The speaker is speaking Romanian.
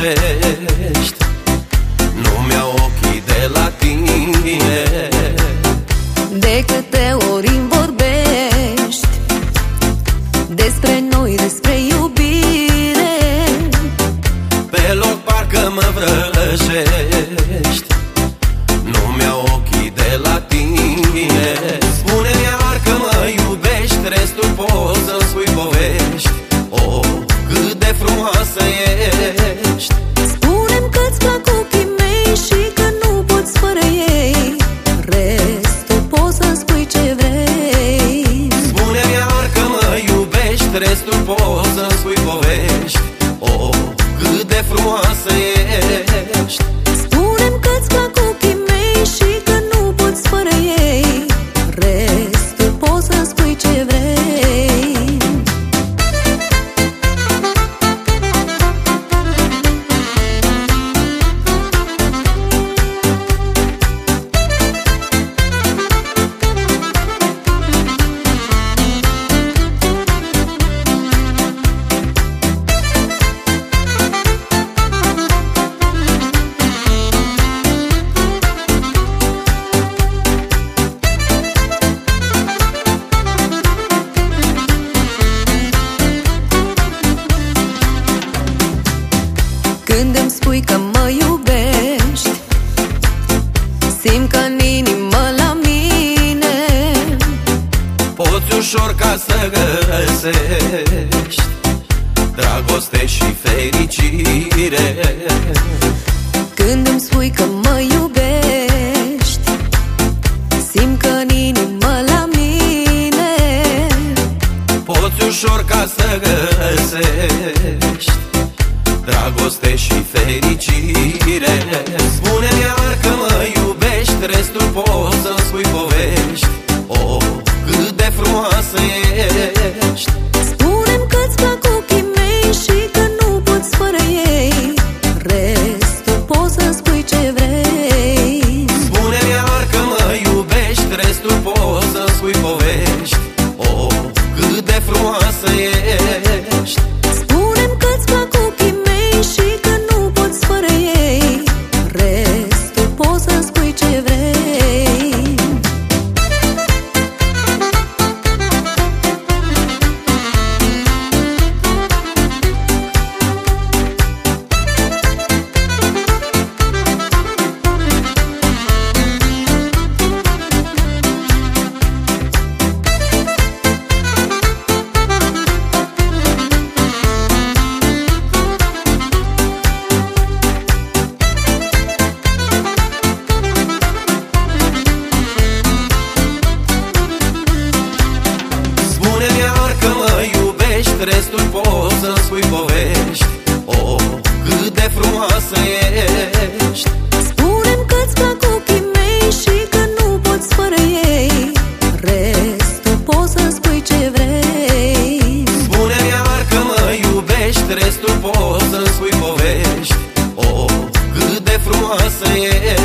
Nu mi-au ochii de la tine. De câte ori îmi vorbești Despre noi, despre iubire. Pe loc parcă mă vrăjești. Nu mi-au ochii de la tine. Spune-mi iar că mă iubești Restul poți să-mi spui povești. Oh, cât de frumoasă Când îmi spui că mă iubești Simt că în inimă la mine Poți ușor ca să găsești Dragoste și fericire. Când îmi spui că mă iubești Simt că în inimă la mine Poți ușor ca să găsești Dragoste și fericire. Spune-mi iar că mă iubești Restul poți să-mi spui povești ești Spune-mi că-ți plac ochii mei și că nu poți fără ei. Restul poți să spui ce vrei. Spune-mi iar că mă iubești, restul poți să spui povești. Oh, cât de frumoasă ești